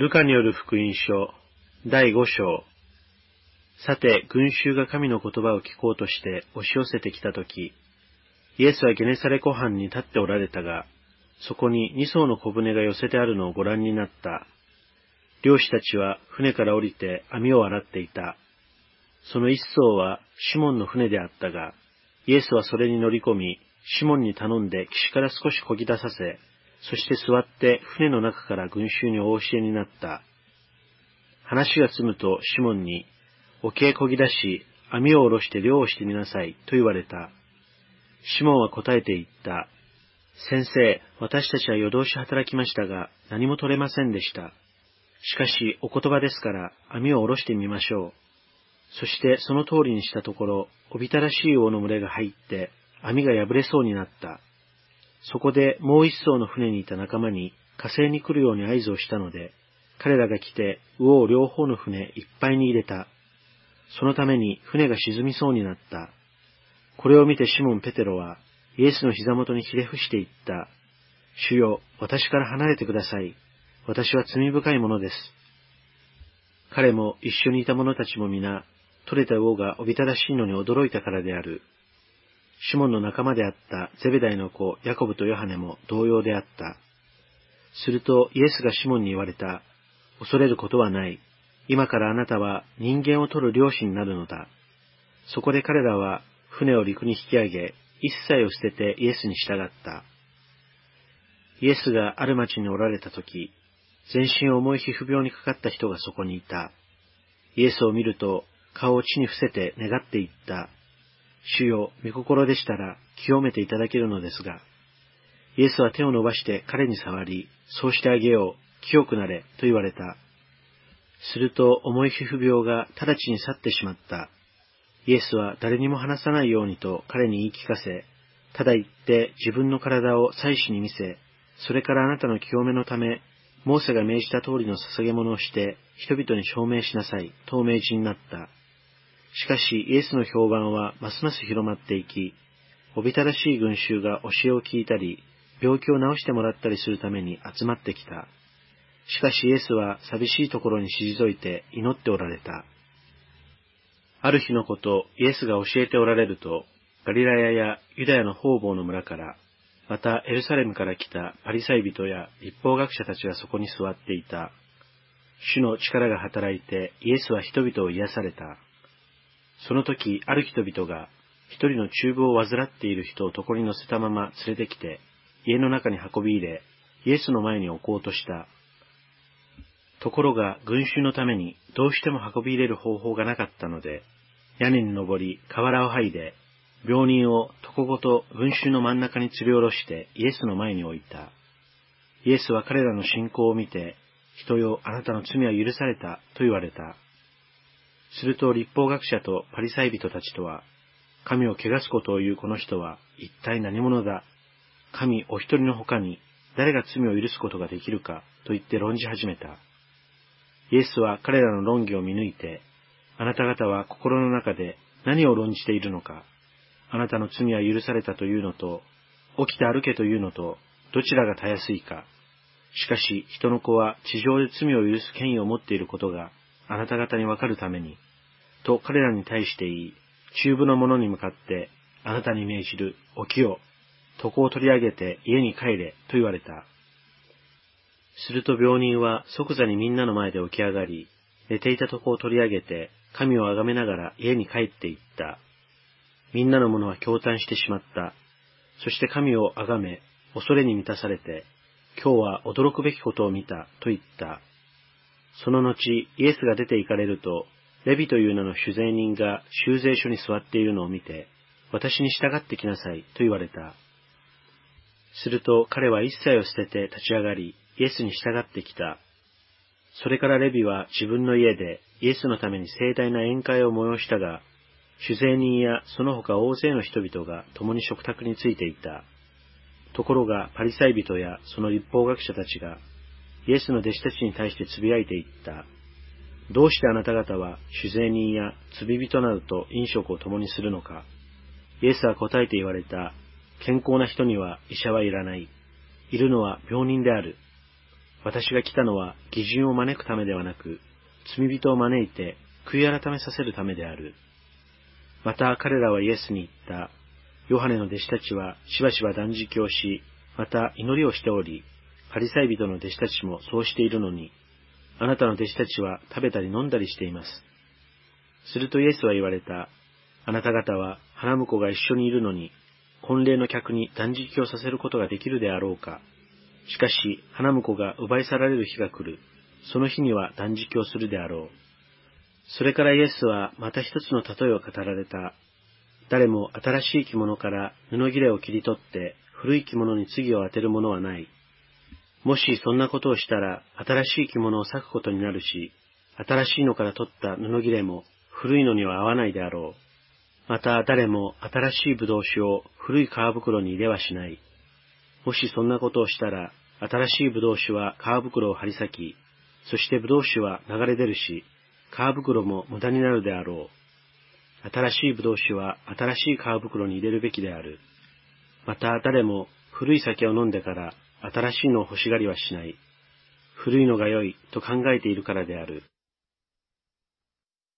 ルカによる福音書、第五章。さて、群衆が神の言葉を聞こうとして押し寄せてきたとき、イエスはゲネサレ湖畔に立っておられたが、そこに二艘の小舟が寄せてあるのをご覧になった。漁師たちは船から降りて網を洗っていた。その一艘はシモンの船であったが、イエスはそれに乗り込み、シモンに頼んで岸から少し漕ぎ出させ、そして座って船の中から群衆にお教えになった。話が済むとシモンに、沖へ漕ぎ出し、網を下ろして漁をしてみなさい、と言われた。シモンは答えて言った。先生、私たちは夜通し働きましたが、何も取れませんでした。しかし、お言葉ですから、網を下ろしてみましょう。そしてその通りにしたところ、おびたらしい王の群れが入って、網が破れそうになった。そこでもう一艘の船にいた仲間に火星に来るように合図をしたので、彼らが来て魚を両方の船いっぱいに入れた。そのために船が沈みそうになった。これを見てシモン・ペテロはイエスの膝元にひれ伏して言った。主よ、私から離れてください。私は罪深いものです。彼も一緒にいた者たちも皆、取れた魚がおびただしいのに驚いたからである。シモンの仲間であったゼベダイの子ヤコブとヨハネも同様であった。するとイエスがシモンに言われた。恐れることはない。今からあなたは人間を取る漁師になるのだ。そこで彼らは船を陸に引き上げ、一切を捨ててイエスに従った。イエスがある町におられた時、全身重い皮膚病にかかった人がそこにいた。イエスを見ると顔を地に伏せて願っていった。主よ、御心でしたら清めていただけるのですが、イエスは手を伸ばして彼に触り、そうしてあげよう、清くなれ、と言われた。すると重い皮膚病が直ちに去ってしまった。イエスは誰にも話さないようにと彼に言い聞かせ、ただ言って自分の体を祭司に見せ、それからあなたの清めのため、モーセが命じた通りの捧げ物をして、人々に証明しなさい、と命じになった。しかしイエスの評判はますます広まっていき、おびただしい群衆が教えを聞いたり、病気を治してもらったりするために集まってきた。しかしイエスは寂しいところに退いて祈っておられた。ある日のこと、イエスが教えておられると、ガリラヤやユダヤの方々の村から、またエルサレムから来たパリサイ人や立法学者たちがそこに座っていた。主の力が働いてイエスは人々を癒された。その時、ある人々が、一人の厨房を患っている人を床に乗せたまま連れてきて、家の中に運び入れ、イエスの前に置こうとした。ところが、群衆のためにどうしても運び入れる方法がなかったので、屋根に登り、瓦を剥いで、病人を床ごと群衆の真ん中に吊り下ろしてイエスの前に置いた。イエスは彼らの信仰を見て、人よ、あなたの罪は許された、と言われた。すると立法学者とパリサイ人たちとは、神を汚すことを言うこの人は一体何者だ？神お一人の他に誰が罪を許すことができるか？と言って論じ始めた。イエスは彼らの論議を見抜いて、あなた方は心の中で何を論じているのか、あなたの罪は許されたというのと、起きて歩けというのと、どちらがたやすいか？しかし人の子は地上で罪を許す権威を持っていることがあなた方にわかるために、と彼らに対して言い、中部の者に向かって、あなたに命じる、起きよ、床を取り上げて家に帰れ、と言われた。すると病人は即座にみんなの前で起き上がり、寝ていた床を取り上げて、神をあがめながら家に帰って行った。みんなの者は驚嘆してしまった。そして神をあがめ、恐れに満たされて、今日は驚くべきことを見た、と言った。その後、イエスが出て行かれると、レビという名の酒税人が修税所に座っているのを見て、私に従ってきなさい、と言われた。すると彼は一切を捨てて立ち上がり、イエスに従ってきた。それからレビは自分の家でイエスのために盛大な宴会を催したが、酒税人やその他大勢の人々が共に食卓についていた。ところがパリサイ人やその立法学者たちがイエスの弟子たちに対して呟いていった。どうしてあなた方は酒税人や罪人などと飲食を共にするのかイエスは答えて言われた。健康な人には医者はいらない。いるのは病人である。私が来たのは義人を招くためではなく、罪人を招いて悔い改めさせるためである。また彼らはイエスに言った。ヨハネの弟子たちはしばしば断食をし、また祈りをしており、パリサイ人の弟子たちもそうしているのに、あなたの弟子たちは食べたり飲んだりしています。するとイエスは言われた。あなた方は花婿が一緒にいるのに、婚礼の客に断食をさせることができるであろうか。しかし、花婿が奪い去られる日が来る。その日には断食をするであろう。それからイエスはまた一つの例えを語られた。誰も新しい着物から布切れを切り取って古い着物に次を当てるものはない。もしそんなことをしたら新しい着物を裂くことになるし、新しいのから取った布切れも古いのには合わないであろう。また誰も新しい葡萄酒を古い皮袋に入れはしない。もしそんなことをしたら、新しい葡萄酒は皮袋を張り裂き、そして葡萄酒は流れ出るし、皮袋も無駄になるであろう。新しい葡萄酒は新しい皮袋に入れるべきである。また誰も古い酒を飲んでから新しいのを欲しがりはしない。古いのが良いと考えているからである。